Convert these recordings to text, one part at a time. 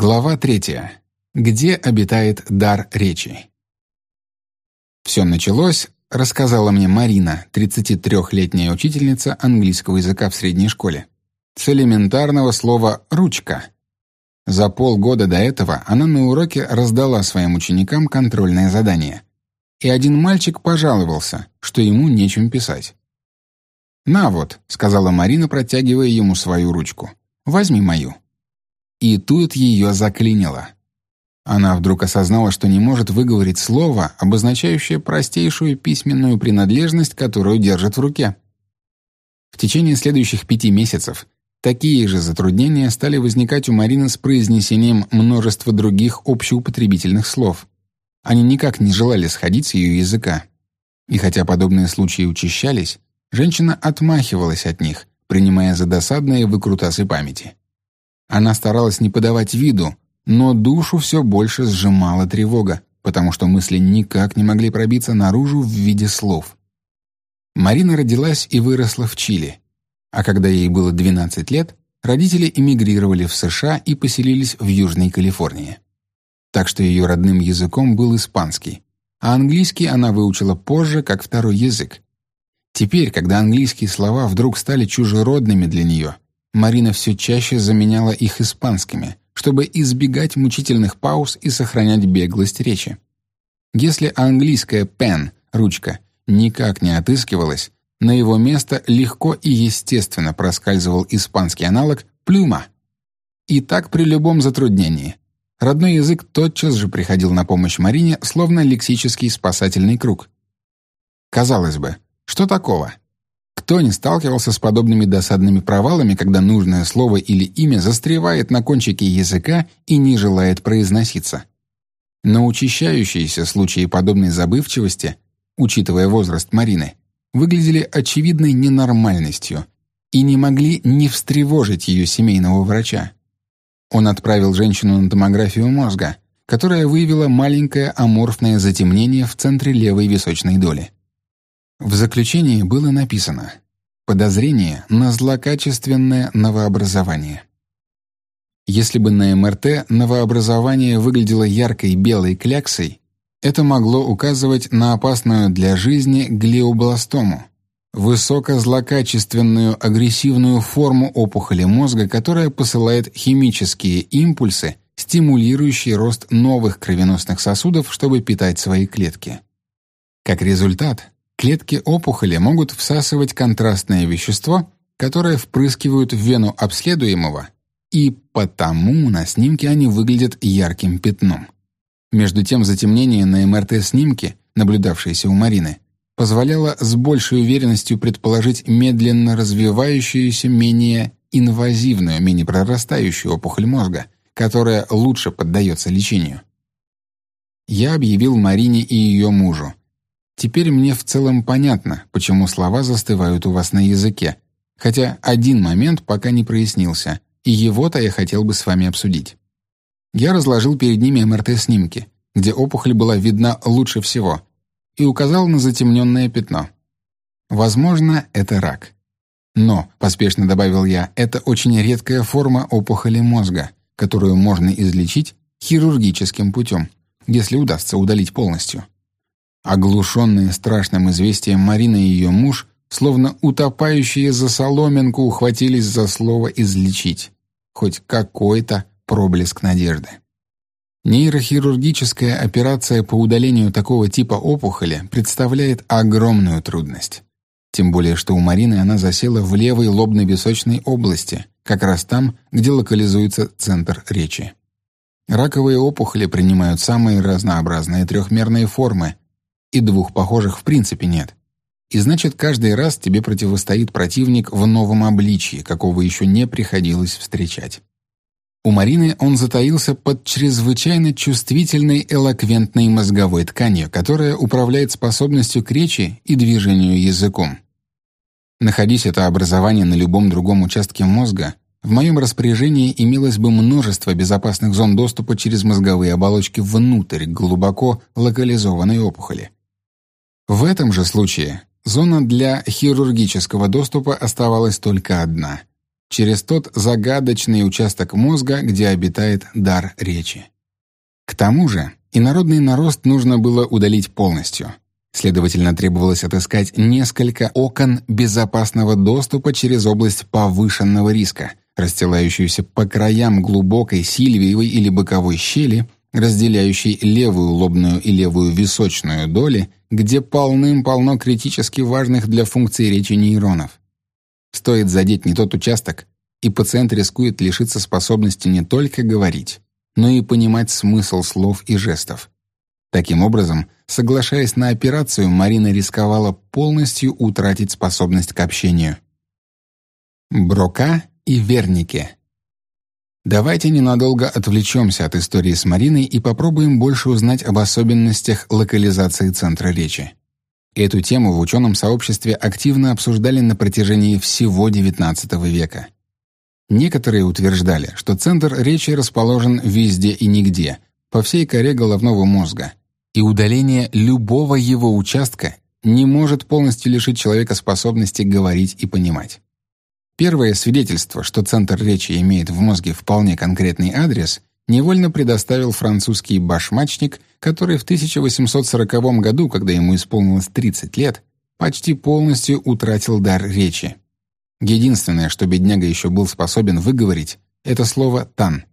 Глава третья. Где обитает дар речи? Все началось, рассказала мне Марина, 33-летняя учительница английского языка в средней школе, с элементарного слова «ручка». За полгода до этого она на уроке раздала своим ученикам контрольное задание. И один мальчик пожаловался, что ему нечем писать. «На вот», — сказала Марина, протягивая ему свою ручку. «Возьми мою». И тут ее заклинило. Она вдруг осознала, что не может выговорить слово, обозначающее простейшую письменную принадлежность, которую держит в руке. В течение следующих пяти месяцев такие же затруднения стали возникать у Марины с произнесением множества других общеупотребительных слов. Они никак не желали сходить с ее языка. И хотя подобные случаи учащались, женщина отмахивалась от них, принимая за досадные выкрутасы памяти. Она старалась не подавать виду, но душу все больше сжимала тревога, потому что мысли никак не могли пробиться наружу в виде слов. Марина родилась и выросла в Чили, а когда ей было 12 лет, родители эмигрировали в США и поселились в Южной Калифорнии. Так что ее родным языком был испанский, а английский она выучила позже как второй язык. Теперь, когда английские слова вдруг стали чужеродными для нее, Марина все чаще заменяла их испанскими, чтобы избегать мучительных пауз и сохранять беглость речи. Если английское «pen» — ручка — никак не отыскивалась, на его место легко и естественно проскальзывал испанский аналог «плюма». И так при любом затруднении. Родной язык тотчас же приходил на помощь Марине, словно лексический спасательный круг. Казалось бы, что такого? Кто не сталкивался с подобными досадными провалами, когда нужное слово или имя застревает на кончике языка и не желает произноситься? Но учащающиеся случаи подобной забывчивости, учитывая возраст Марины, выглядели очевидной ненормальностью и не могли не встревожить ее семейного врача. Он отправил женщину на томографию мозга, которая выявила маленькое аморфное затемнение в центре левой височной доли. В заключении было написано «Подозрение на злокачественное новообразование». Если бы на МРТ новообразование выглядело яркой белой кляксой, это могло указывать на опасную для жизни глиобластому, высокозлокачественную агрессивную форму опухоли мозга, которая посылает химические импульсы, стимулирующие рост новых кровеносных сосудов, чтобы питать свои клетки. Как результат, Клетки опухоли могут всасывать контрастное вещество, которое впрыскивают в вену обследуемого, и потому на снимке они выглядят ярким пятном. Между тем затемнение на МРТ-снимке, наблюдавшееся у Марины, позволяло с большей уверенностью предположить медленно развивающуюся, менее инвазивную, менее прорастающую опухоль мозга, которая лучше поддается лечению. Я объявил Марине и ее мужу, Теперь мне в целом понятно, почему слова застывают у вас на языке, хотя один момент пока не прояснился, и его-то я хотел бы с вами обсудить. Я разложил перед ними МРТ-снимки, где опухоль была видна лучше всего, и указал на затемненное пятно. Возможно, это рак. Но, поспешно добавил я, это очень редкая форма опухоли мозга, которую можно излечить хирургическим путем, если удастся удалить полностью. Оглушенные страшным известием Марина и ее муж, словно утопающие за соломинку, ухватились за слово «излечить». Хоть какой-то проблеск надежды. Нейрохирургическая операция по удалению такого типа опухоли представляет огромную трудность. Тем более, что у Марины она засела в левой лобно-височной области, как раз там, где локализуется центр речи. Раковые опухоли принимают самые разнообразные трехмерные формы, и двух похожих в принципе нет. И значит, каждый раз тебе противостоит противник в новом обличии, какого еще не приходилось встречать. У Марины он затаился под чрезвычайно чувствительной элоквентной мозговой тканью, которая управляет способностью к речи и движению языком. Находись это образование на любом другом участке мозга, в моем распоряжении имелось бы множество безопасных зон доступа через мозговые оболочки внутрь глубоко локализованной опухоли. В этом же случае зона для хирургического доступа оставалась только одна через тот загадочный участок мозга, где обитает дар речи. К тому же, инородный нарост нужно было удалить полностью. Следовательно, требовалось отыскать несколько окон безопасного доступа через область повышенного риска, расстилающуюся по краям глубокой сильвиевой или боковой щели, разделяющей левую лобную и левую височную доли, где полным-полно критически важных для функции речи нейронов. Стоит задеть не тот участок, и пациент рискует лишиться способности не только говорить, но и понимать смысл слов и жестов. Таким образом, соглашаясь на операцию, Марина рисковала полностью утратить способность к общению. Брока и Вернике. Давайте ненадолго отвлечемся от истории с Мариной и попробуем больше узнать об особенностях локализации центра речи. Эту тему в ученом сообществе активно обсуждали на протяжении всего XIX века. Некоторые утверждали, что центр речи расположен везде и нигде, по всей коре головного мозга, и удаление любого его участка не может полностью лишить человека способности говорить и понимать. Первое свидетельство, что центр речи имеет в мозге вполне конкретный адрес, невольно предоставил французский башмачник, который в 1840 году, когда ему исполнилось 30 лет, почти полностью утратил дар речи. Единственное, что бедняга еще был способен выговорить, это слово «тан».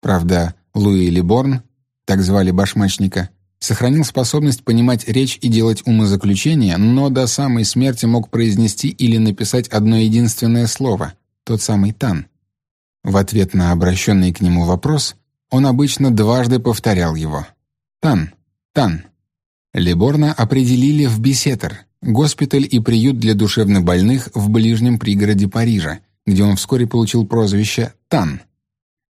Правда, Луи Либорн, так звали башмачника, сохранил способность понимать речь и делать умозаключения, но до самой смерти мог произнести или написать одно единственное слово — тот самый «тан». В ответ на обращенный к нему вопрос он обычно дважды повторял его. «Тан, Тан». Либорна определили в Бесетер, госпиталь и приют для душевнобольных в ближнем пригороде Парижа, где он вскоре получил прозвище «Тан».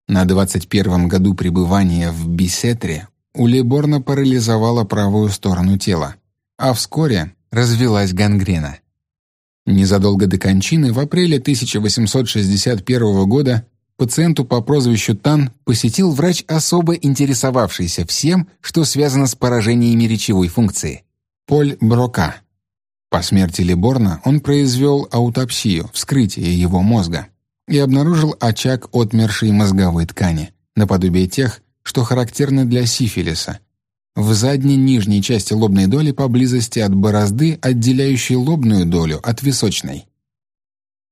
На 21-м году пребывания в Бисетре у Либорна парализовала правую сторону тела, а вскоре развилась гангрена. Незадолго до кончины, в апреле 1861 года, пациенту по прозвищу Тан посетил врач, особо интересовавшийся всем, что связано с поражениями речевой функции — Поль Брока. По смерти Либорна он произвел аутопсию, вскрытие его мозга, и обнаружил очаг отмершей мозговой ткани, наподобие тех, что характерны для сифилиса. В задней нижней части лобной доли поблизости от борозды, отделяющей лобную долю от височной.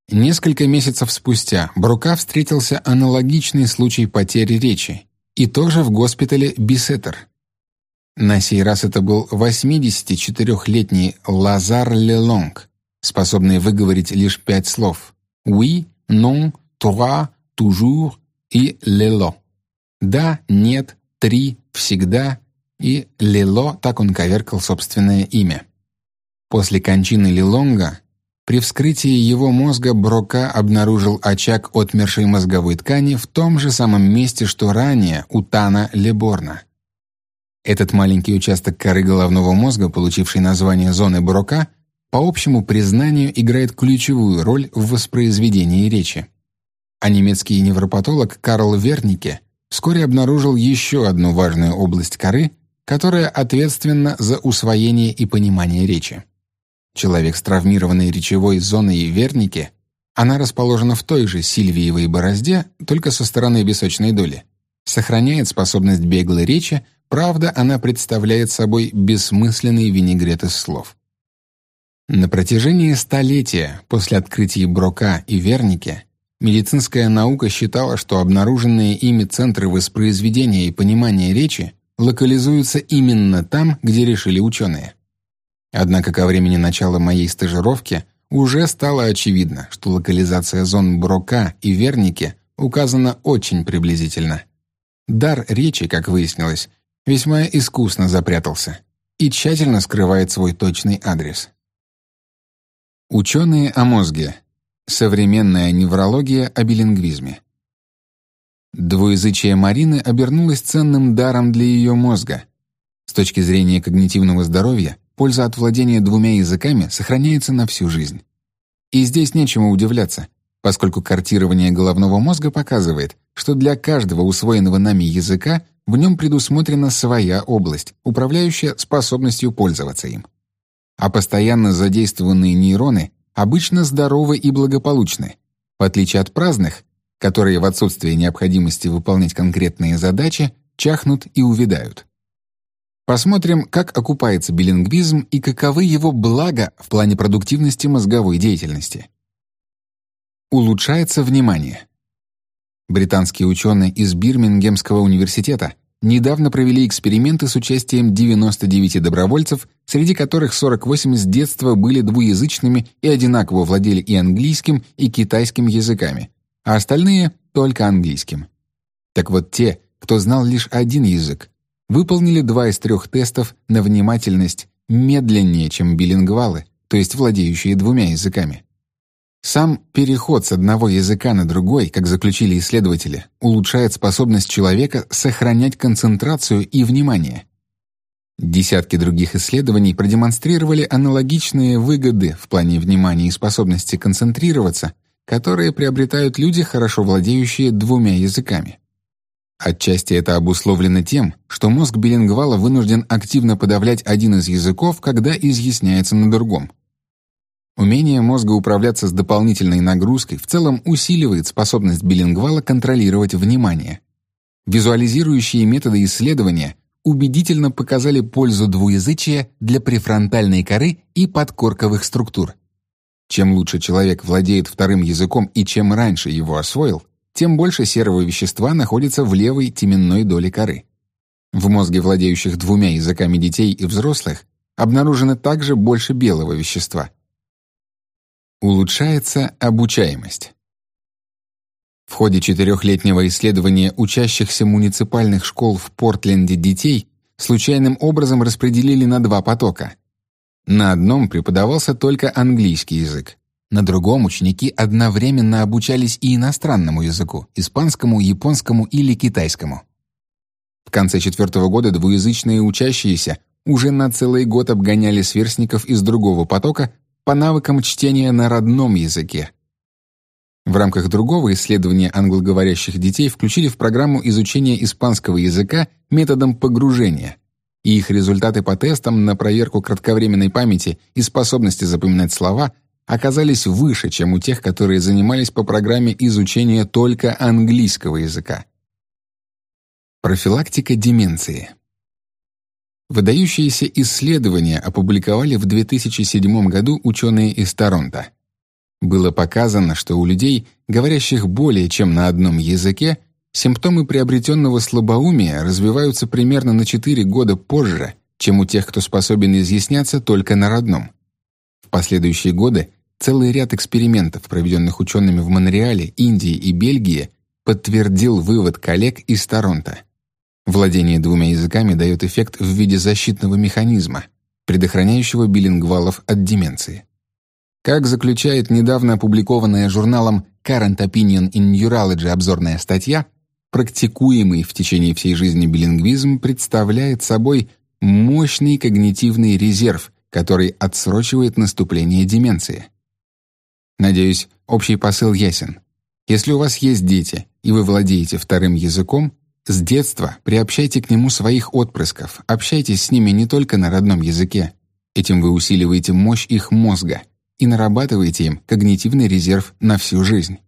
Несколько месяцев спустя Брука встретился аналогичный случай потери речи, и тоже в госпитале Бисеттер. На сей раз это был 84-летний Лазар Лелонг, способный выговорить лишь пять слов «oui», «non», «trois», «toujours» и «lelo». «Да», «нет», «три», «всегда» и «лело», так он коверкал собственное имя. После кончины Лилонга при вскрытии его мозга Брока обнаружил очаг отмершей мозговой ткани в том же самом месте, что ранее у Тана Леборна. Этот маленький участок коры головного мозга, получивший название зоны Брока, по общему признанию играет ключевую роль в воспроизведении речи. А немецкий невропатолог Карл Вернике вскоре обнаружил еще одну важную область коры, которая ответственна за усвоение и понимание речи. Человек с травмированной речевой зоной верники, она расположена в той же сильвиевой борозде, только со стороны височной доли, сохраняет способность беглой речи, правда, она представляет собой бессмысленный винегрет из слов. На протяжении столетия после открытия Брока и Верники медицинская наука считала, что обнаруженные ими центры воспроизведения и понимания речи локализуются именно там, где решили ученые. Однако ко времени начала моей стажировки уже стало очевидно, что локализация зон Брока и Верники указана очень приблизительно. Дар речи, как выяснилось, весьма искусно запрятался и тщательно скрывает свой точный адрес. Ученые о мозге. Современная неврология о билингвизме. Двуязычие Марины обернулось ценным даром для ее мозга. С точки зрения когнитивного здоровья, польза от владения двумя языками сохраняется на всю жизнь. И здесь нечему удивляться, поскольку картирование головного мозга показывает, что для каждого усвоенного нами языка в нем предусмотрена своя область, управляющая способностью пользоваться им. А постоянно задействованные нейроны обычно здоровы и благополучны, в отличие от праздных, которые в отсутствие необходимости выполнять конкретные задачи чахнут и увядают. Посмотрим, как окупается билингвизм и каковы его блага в плане продуктивности мозговой деятельности. Улучшается внимание. Британские ученые из Бирмингемского университета недавно провели эксперименты с участием 99 добровольцев, среди которых 48 с детства были двуязычными и одинаково владели и английским, и китайским языками, а остальные — только английским. Так вот те, кто знал лишь один язык, выполнили два из трех тестов на внимательность медленнее, чем билингвалы, то есть владеющие двумя языками. Сам переход с одного языка на другой, как заключили исследователи, улучшает способность человека сохранять концентрацию и внимание. Десятки других исследований продемонстрировали аналогичные выгоды в плане внимания и способности концентрироваться, которые приобретают люди, хорошо владеющие двумя языками. Отчасти это обусловлено тем, что мозг билингвала вынужден активно подавлять один из языков, когда изъясняется на другом. Умение мозга управляться с дополнительной нагрузкой в целом усиливает способность билингвала контролировать внимание. Визуализирующие методы исследования убедительно показали пользу двуязычия для префронтальной коры и подкорковых структур. Чем лучше человек владеет вторым языком и чем раньше его освоил, тем больше серого вещества находится в левой теменной доле коры. В мозге владеющих двумя языками детей и взрослых обнаружено также больше белого вещества. Улучшается обучаемость. В ходе четырехлетнего исследования учащихся муниципальных школ в Портленде детей случайным образом распределили на два потока. На одном преподавался только английский язык, на другом ученики одновременно обучались и иностранному языку — испанскому, японскому или китайскому. В конце четвертого года двуязычные учащиеся уже на целый год обгоняли сверстников из другого потока по навыкам чтения на родном языке. В рамках другого исследования англоговорящих детей включили в программу изучения испанского языка методом погружения, и их результаты по тестам на проверку кратковременной памяти и способности запоминать слова оказались выше, чем у тех, которые занимались по программе изучения только английского языка. Профилактика деменции. Выдающиеся исследования опубликовали в 2007 году ученые из Торонто. Было показано, что у людей, говорящих более чем на одном языке, симптомы приобретенного слабоумия развиваются примерно на 4 года позже, чем у тех, кто способен изъясняться только на родном. В последующие годы целый ряд экспериментов, проведенных учеными в Монреале, Индии и Бельгии, подтвердил вывод коллег из Торонто. Владение двумя языками дает эффект в виде защитного механизма, предохраняющего билингвалов от деменции. Как заключает недавно опубликованная журналом Current Opinion in Neurology обзорная статья, практикуемый в течение всей жизни билингвизм представляет собой мощный когнитивный резерв, который отсрочивает наступление деменции. Надеюсь, общий посыл ясен. Если у вас есть дети, и вы владеете вторым языком, с детства приобщайте к нему своих отпрысков, общайтесь с ними не только на родном языке. Этим вы усиливаете мощь их мозга и нарабатываете им когнитивный резерв на всю жизнь.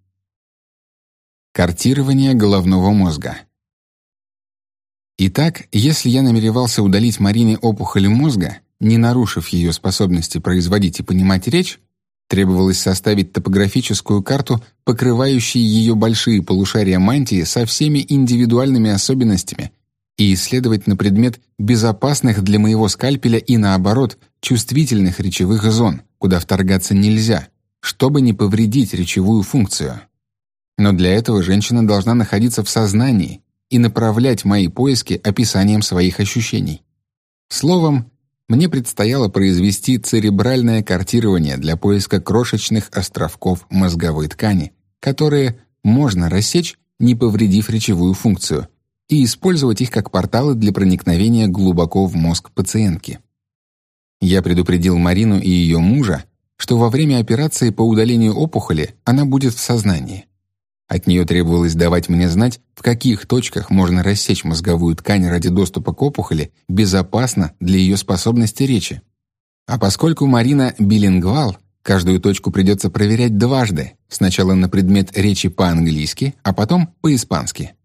Картирование головного мозга. Итак, если я намеревался удалить Марине опухоль мозга, не нарушив ее способности производить и понимать речь, Требовалось составить топографическую карту, покрывающую ее большие полушария мантии со всеми индивидуальными особенностями, и исследовать на предмет безопасных для моего скальпеля и, наоборот, чувствительных речевых зон, куда вторгаться нельзя, чтобы не повредить речевую функцию. Но для этого женщина должна находиться в сознании и направлять мои поиски описанием своих ощущений. Словом, мне предстояло произвести церебральное картирование для поиска крошечных островков мозговой ткани, которые можно рассечь, не повредив речевую функцию, и использовать их как порталы для проникновения глубоко в мозг пациентки. Я предупредил Марину и ее мужа, что во время операции по удалению опухоли она будет в сознании. От нее требовалось давать мне знать, в каких точках можно рассечь мозговую ткань ради доступа к опухоли безопасно для ее способности речи. А поскольку Марина билингвал, Каждую точку придется проверять дважды, сначала на предмет речи по-английски, а потом по-испански.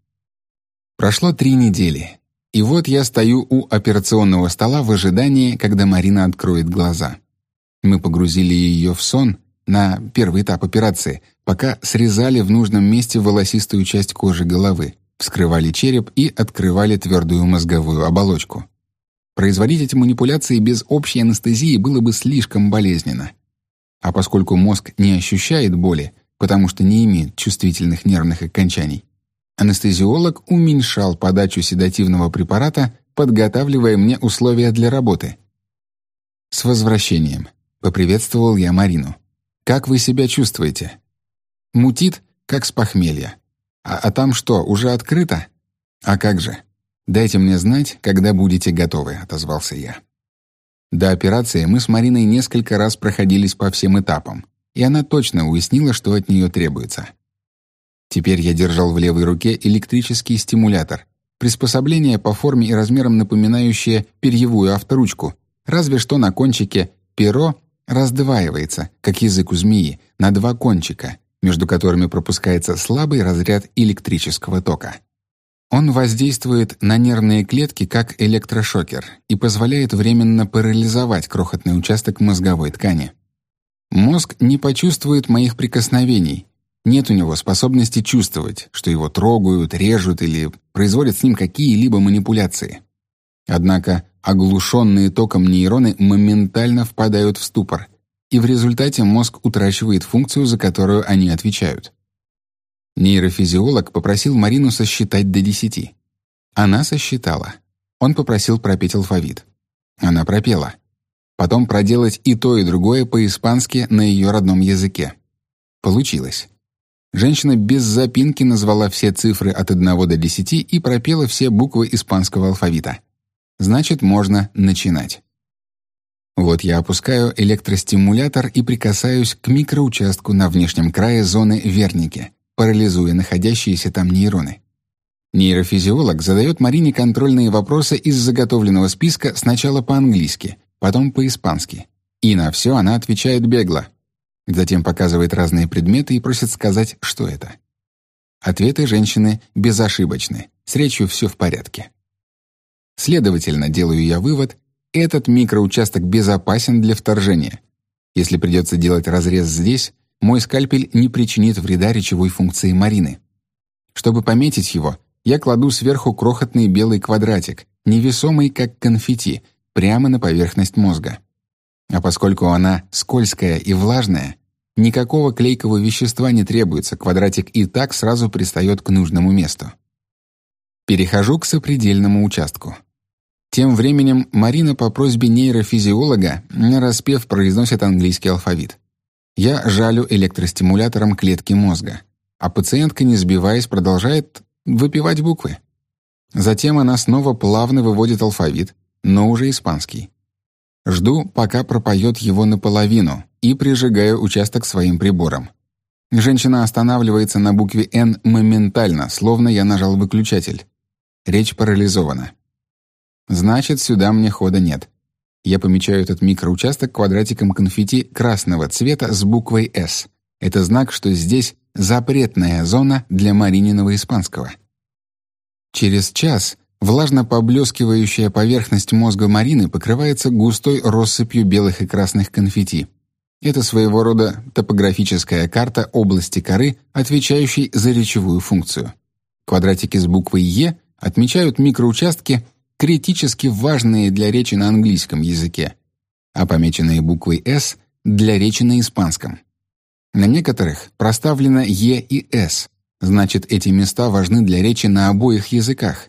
Прошло три недели, и вот я стою у операционного стола в ожидании, когда Марина откроет глаза. Мы погрузили ее в сон на первый этап операции, пока срезали в нужном месте волосистую часть кожи головы, вскрывали череп и открывали твердую мозговую оболочку. Производить эти манипуляции без общей анестезии было бы слишком болезненно. А поскольку мозг не ощущает боли, потому что не имеет чувствительных нервных окончаний, анестезиолог уменьшал подачу седативного препарата, подготавливая мне условия для работы. «С возвращением», — поприветствовал я Марину. «Как вы себя чувствуете?» «Мутит, как с похмелья. А, а там что, уже открыто?» «А как же? Дайте мне знать, когда будете готовы», — отозвался я. До операции мы с Мариной несколько раз проходились по всем этапам, и она точно уяснила, что от нее требуется. Теперь я держал в левой руке электрический стимулятор, приспособление по форме и размерам напоминающее перьевую авторучку, разве что на кончике перо раздваивается, как язык у змеи, на два кончика, между которыми пропускается слабый разряд электрического тока. Он воздействует на нервные клетки как электрошокер и позволяет временно парализовать крохотный участок мозговой ткани. Мозг не почувствует моих прикосновений. Нет у него способности чувствовать, что его трогают, режут или производят с ним какие-либо манипуляции. Однако оглушенные током нейроны моментально впадают в ступор, и в результате мозг утрачивает функцию, за которую они отвечают. Нейрофизиолог попросил Марину сосчитать до десяти. Она сосчитала. Он попросил пропеть алфавит. Она пропела. Потом проделать и то, и другое по-испански на ее родном языке. Получилось. Женщина без запинки назвала все цифры от одного до десяти и пропела все буквы испанского алфавита. Значит, можно начинать. Вот я опускаю электростимулятор и прикасаюсь к микроучастку на внешнем крае зоны Верники парализуя находящиеся там нейроны. Нейрофизиолог задает Марине контрольные вопросы из заготовленного списка сначала по-английски, потом по-испански. И на все она отвечает бегло. Затем показывает разные предметы и просит сказать, что это. Ответы женщины безошибочны, с речью все в порядке. Следовательно, делаю я вывод, этот микроучасток безопасен для вторжения. Если придется делать разрез здесь, мой скальпель не причинит вреда речевой функции Марины. Чтобы пометить его, я кладу сверху крохотный белый квадратик, невесомый как конфетти, прямо на поверхность мозга. А поскольку она скользкая и влажная, никакого клейкого вещества не требуется, квадратик и так сразу пристает к нужному месту. Перехожу к сопредельному участку. Тем временем Марина по просьбе нейрофизиолога нараспев произносит английский алфавит. Я жалю электростимулятором клетки мозга, а пациентка, не сбиваясь, продолжает выпивать буквы. Затем она снова плавно выводит алфавит, но уже испанский. Жду, пока пропоет его наполовину, и прижигаю участок своим прибором. Женщина останавливается на букве «Н» моментально, словно я нажал выключатель. Речь парализована. Значит, сюда мне хода нет. Я помечаю этот микроучасток квадратиком конфетти красного цвета с буквой «С». Это знак, что здесь запретная зона для Марининого испанского. Через час влажно поблескивающая поверхность мозга Марины покрывается густой россыпью белых и красных конфетти. Это своего рода топографическая карта области коры, отвечающей за речевую функцию. Квадратики с буквой «Е» отмечают микроучастки, критически важные для речи на английском языке, а помеченные буквой «С» для речи на испанском. На некоторых проставлено «Е» и «С», значит, эти места важны для речи на обоих языках.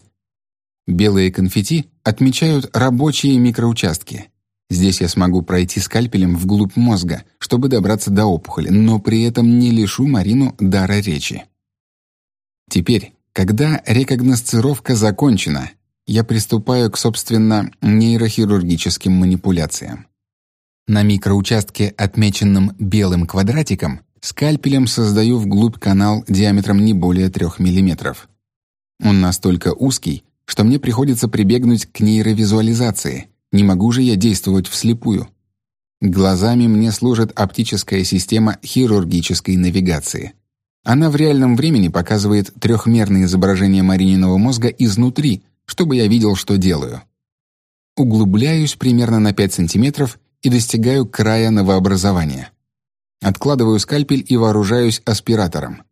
Белые конфетти отмечают рабочие микроучастки. Здесь я смогу пройти скальпелем вглубь мозга, чтобы добраться до опухоли, но при этом не лишу Марину дара речи. Теперь, когда рекогносцировка закончена, я приступаю к, собственно, нейрохирургическим манипуляциям. На микроучастке, отмеченном белым квадратиком, скальпелем создаю вглубь канал диаметром не более 3 мм. Он настолько узкий, что мне приходится прибегнуть к нейровизуализации. Не могу же я действовать вслепую. Глазами мне служит оптическая система хирургической навигации. Она в реальном времени показывает трехмерное изображение Марининого мозга изнутри, чтобы я видел, что делаю. Углубляюсь примерно на 5 сантиметров и достигаю края новообразования. Откладываю скальпель и вооружаюсь аспиратором.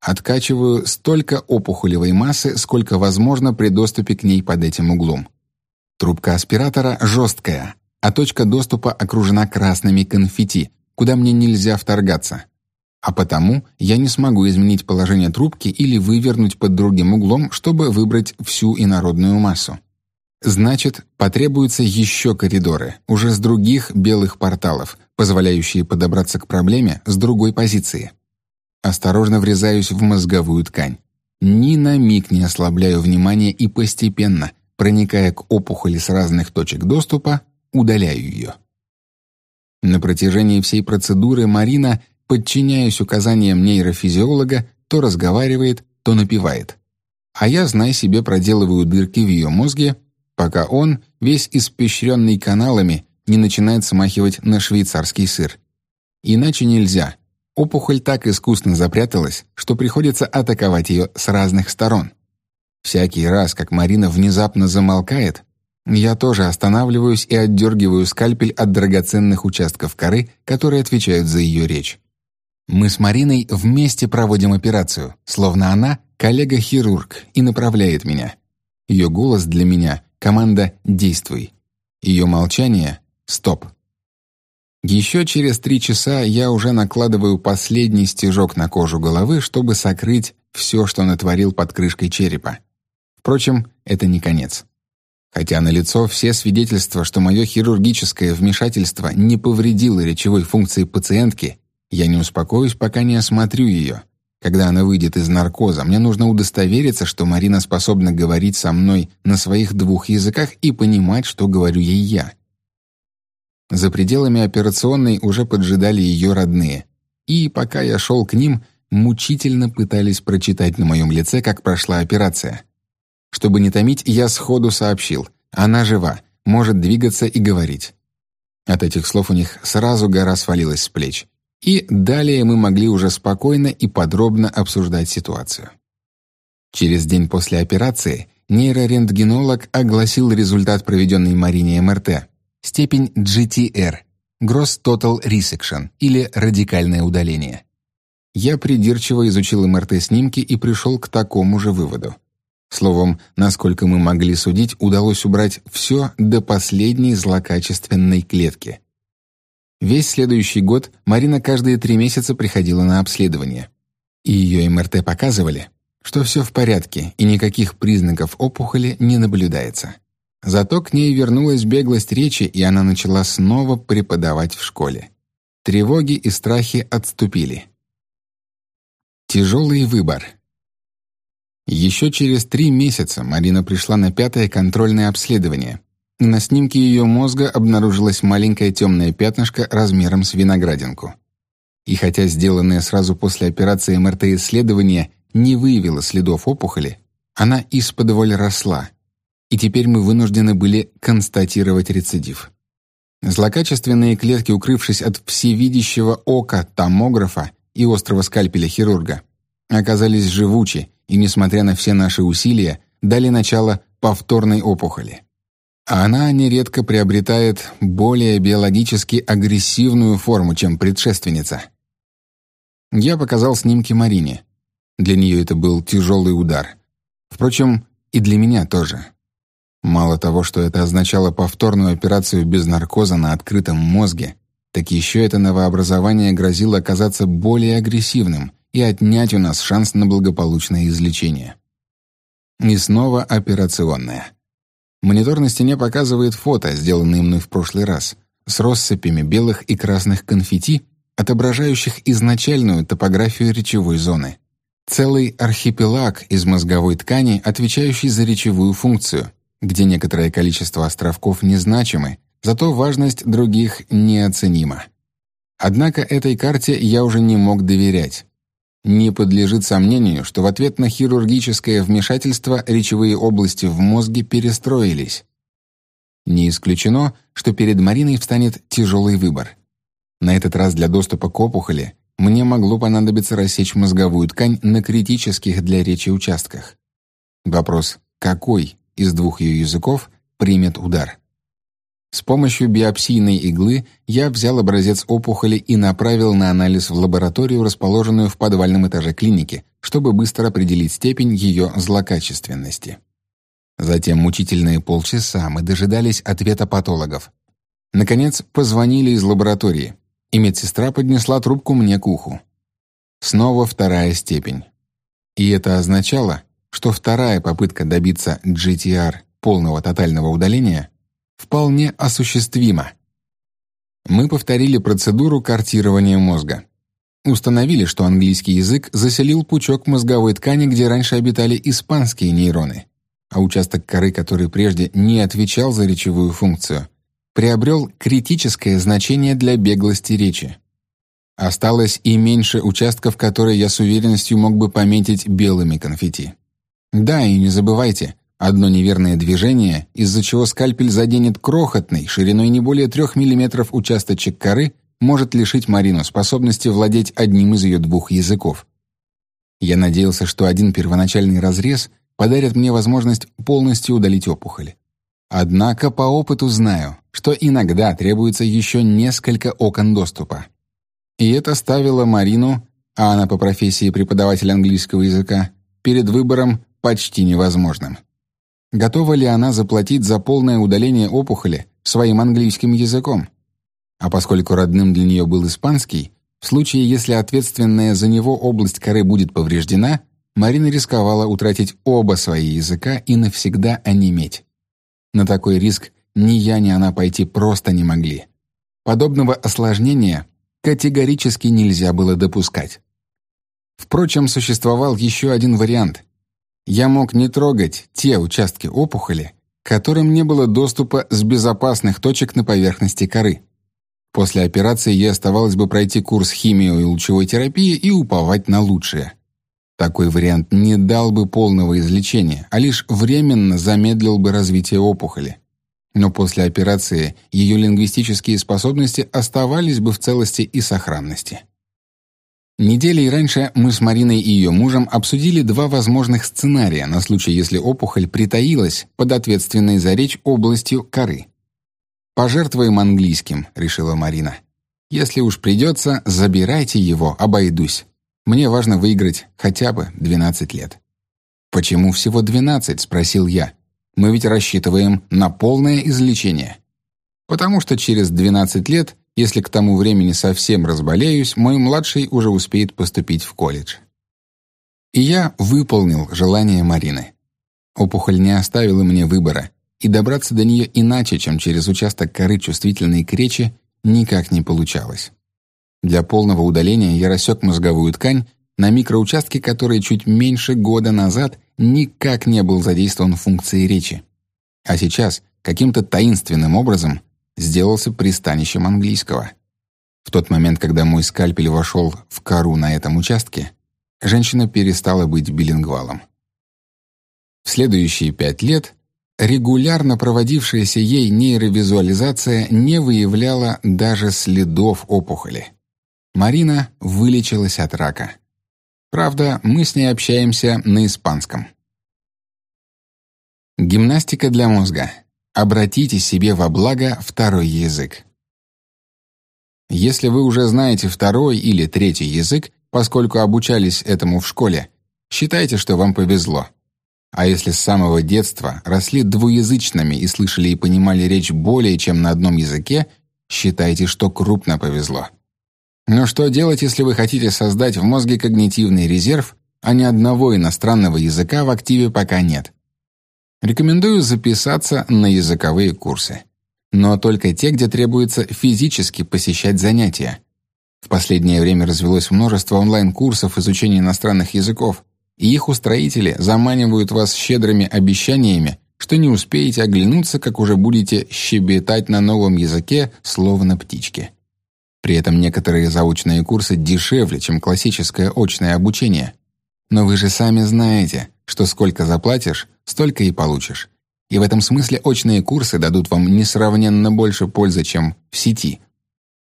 Откачиваю столько опухолевой массы, сколько возможно при доступе к ней под этим углом. Трубка аспиратора жесткая, а точка доступа окружена красными конфетти, куда мне нельзя вторгаться. А потому я не смогу изменить положение трубки или вывернуть под другим углом, чтобы выбрать всю инородную массу. Значит, потребуются еще коридоры, уже с других белых порталов, позволяющие подобраться к проблеме с другой позиции. Осторожно врезаюсь в мозговую ткань. Ни на миг не ослабляю внимание и постепенно, проникая к опухоли с разных точек доступа, удаляю ее. На протяжении всей процедуры Марина, подчиняясь указаниям нейрофизиолога, то разговаривает, то напевает. А я, знай себе, проделываю дырки в ее мозге, пока он, весь испещренный каналами, не начинает смахивать на швейцарский сыр. Иначе нельзя. Опухоль так искусно запряталась, что приходится атаковать ее с разных сторон. Всякий раз, как Марина внезапно замолкает, я тоже останавливаюсь и отдергиваю скальпель от драгоценных участков коры, которые отвечают за ее речь. Мы с Мариной вместе проводим операцию, словно она коллега-хирург и направляет меня. Ее голос для меня — команда «Действуй». Ее молчание — «Стоп». Еще через три часа я уже накладываю последний стежок на кожу головы, чтобы сокрыть все, что натворил под крышкой черепа. Впрочем, это не конец. Хотя налицо все свидетельства, что мое хирургическое вмешательство не повредило речевой функции пациентки, я не успокоюсь, пока не осмотрю ее. Когда она выйдет из наркоза, мне нужно удостовериться, что Марина способна говорить со мной на своих двух языках и понимать, что говорю ей я. За пределами операционной уже поджидали ее родные. И, пока я шел к ним, мучительно пытались прочитать на моем лице, как прошла операция. Чтобы не томить, я сходу сообщил. Она жива, может двигаться и говорить. От этих слов у них сразу гора свалилась с плеч. И далее мы могли уже спокойно и подробно обсуждать ситуацию. Через день после операции нейрорентгенолог огласил результат проведенной Марине МРТ. Степень GTR – Gross Total Resection или радикальное удаление. Я придирчиво изучил МРТ-снимки и пришел к такому же выводу. Словом, насколько мы могли судить, удалось убрать все до последней злокачественной клетки. Весь следующий год Марина каждые три месяца приходила на обследование. И ее МРТ показывали, что все в порядке и никаких признаков опухоли не наблюдается. Зато к ней вернулась беглость речи, и она начала снова преподавать в школе. Тревоги и страхи отступили. Тяжелый выбор — еще через три месяца Марина пришла на пятое контрольное обследование. На снимке ее мозга обнаружилось маленькое темное пятнышко размером с виноградинку. И хотя сделанное сразу после операции МРТ-исследование не выявило следов опухоли, она исподволь росла, и теперь мы вынуждены были констатировать рецидив. Злокачественные клетки, укрывшись от всевидящего ока томографа и острого скальпеля хирурга, оказались живучи и, несмотря на все наши усилия, дали начало повторной опухоли. А она нередко приобретает более биологически агрессивную форму, чем предшественница. Я показал снимки Марине. Для нее это был тяжелый удар. Впрочем, и для меня тоже. Мало того, что это означало повторную операцию без наркоза на открытом мозге, так еще это новообразование грозило оказаться более агрессивным и отнять у нас шанс на благополучное излечение. И снова операционная. Монитор на стене показывает фото, сделанные мной в прошлый раз, с россыпями белых и красных конфетти, отображающих изначальную топографию речевой зоны. Целый архипелаг из мозговой ткани, отвечающий за речевую функцию, где некоторое количество островков незначимы, зато важность других неоценима. Однако этой карте я уже не мог доверять. Не подлежит сомнению, что в ответ на хирургическое вмешательство речевые области в мозге перестроились. Не исключено, что перед Мариной встанет тяжелый выбор. На этот раз для доступа к опухоли мне могло понадобиться рассечь мозговую ткань на критических для речи участках. Вопрос «какой?» из двух ее языков примет удар. С помощью биопсийной иглы я взял образец опухоли и направил на анализ в лабораторию, расположенную в подвальном этаже клиники, чтобы быстро определить степень ее злокачественности. Затем мучительные полчаса мы дожидались ответа патологов. Наконец, позвонили из лаборатории, и медсестра поднесла трубку мне к уху. Снова вторая степень. И это означало, что вторая попытка добиться GTR полного тотального удаления вполне осуществима. Мы повторили процедуру картирования мозга. Установили, что английский язык заселил пучок мозговой ткани, где раньше обитали испанские нейроны, а участок коры, который прежде не отвечал за речевую функцию, приобрел критическое значение для беглости речи. Осталось и меньше участков, которые я с уверенностью мог бы пометить белыми конфетти. Да, и не забывайте, Одно неверное движение, из-за чего скальпель заденет крохотный, шириной не более трех миллиметров участочек коры, может лишить Марину способности владеть одним из ее двух языков. Я надеялся, что один первоначальный разрез подарит мне возможность полностью удалить опухоль. Однако по опыту знаю, что иногда требуется еще несколько окон доступа. И это ставило Марину, а она по профессии преподаватель английского языка, перед выбором почти невозможным. Готова ли она заплатить за полное удаление опухоли своим английским языком? А поскольку родным для нее был испанский, в случае, если ответственная за него область коры будет повреждена, Марина рисковала утратить оба свои языка и навсегда онеметь. На такой риск ни я, ни она пойти просто не могли. Подобного осложнения категорически нельзя было допускать. Впрочем, существовал еще один вариант, я мог не трогать те участки опухоли, которым не было доступа с безопасных точек на поверхности коры. После операции ей оставалось бы пройти курс химио и лучевой терапии и уповать на лучшее. Такой вариант не дал бы полного излечения, а лишь временно замедлил бы развитие опухоли. Но после операции ее лингвистические способности оставались бы в целости и сохранности. Неделей раньше мы с Мариной и ее мужем обсудили два возможных сценария на случай, если опухоль притаилась под ответственной за речь областью коры. «Пожертвуем английским», — решила Марина. «Если уж придется, забирайте его, обойдусь. Мне важно выиграть хотя бы 12 лет». «Почему всего 12?» — спросил я. «Мы ведь рассчитываем на полное излечение». «Потому что через 12 лет если к тому времени совсем разболеюсь, мой младший уже успеет поступить в колледж. И я выполнил желание Марины. Опухоль не оставила мне выбора, и добраться до нее иначе, чем через участок коры чувствительной к речи, никак не получалось. Для полного удаления я рассек мозговую ткань на микроучастке, который чуть меньше года назад никак не был задействован в функции речи. А сейчас, каким-то таинственным образом, сделался пристанищем английского. В тот момент, когда мой скальпель вошел в кору на этом участке, женщина перестала быть билингвалом. В следующие пять лет регулярно проводившаяся ей нейровизуализация не выявляла даже следов опухоли. Марина вылечилась от рака. Правда, мы с ней общаемся на испанском. Гимнастика для мозга. Обратите себе во благо второй язык. Если вы уже знаете второй или третий язык, поскольку обучались этому в школе, считайте, что вам повезло. А если с самого детства росли двуязычными и слышали и понимали речь более чем на одном языке, считайте, что крупно повезло. Но что делать, если вы хотите создать в мозге когнитивный резерв, а ни одного иностранного языка в активе пока нет? Рекомендую записаться на языковые курсы. Но только те, где требуется физически посещать занятия. В последнее время развелось множество онлайн-курсов изучения иностранных языков, и их устроители заманивают вас щедрыми обещаниями, что не успеете оглянуться, как уже будете щебетать на новом языке, словно птички. При этом некоторые заочные курсы дешевле, чем классическое очное обучение. Но вы же сами знаете, что сколько заплатишь, столько и получишь. и в этом смысле очные курсы дадут вам несравненно больше пользы, чем в сети.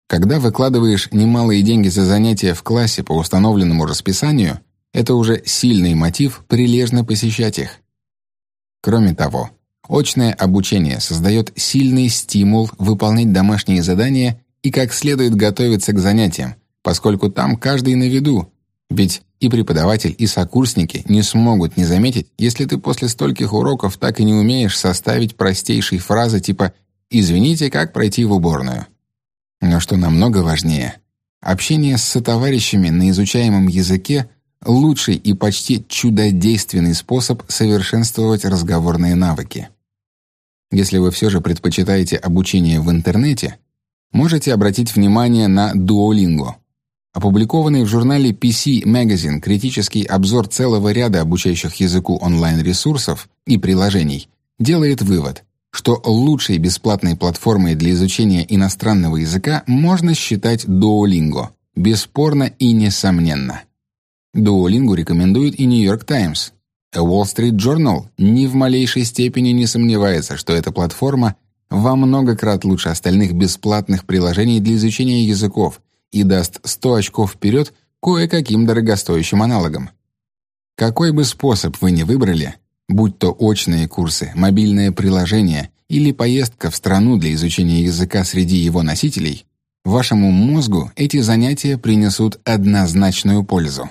Когда выкладываешь немалые деньги за занятия в классе по установленному расписанию, это уже сильный мотив прилежно посещать их. Кроме того, очное обучение создает сильный стимул выполнять домашние задания и как следует готовиться к занятиям, поскольку там каждый на виду, ведь и преподаватель, и сокурсники не смогут не заметить, если ты после стольких уроков так и не умеешь составить простейшие фразы типа «Извините, как пройти в уборную?». Но что намного важнее, общение с сотоварищами на изучаемом языке — лучший и почти чудодейственный способ совершенствовать разговорные навыки. Если вы все же предпочитаете обучение в интернете, можете обратить внимание на Duolingo — Опубликованный в журнале PC Magazine критический обзор целого ряда обучающих языку онлайн-ресурсов и приложений делает вывод, что лучшей бесплатной платформой для изучения иностранного языка можно считать Duolingo, бесспорно и несомненно. Duolingo рекомендует и New York Times. A Wall Street Journal ни в малейшей степени не сомневается, что эта платформа во много крат лучше остальных бесплатных приложений для изучения языков – и даст 100 очков вперед кое-каким дорогостоящим аналогам. Какой бы способ вы ни выбрали, будь то очные курсы, мобильное приложение или поездка в страну для изучения языка среди его носителей, вашему мозгу эти занятия принесут однозначную пользу.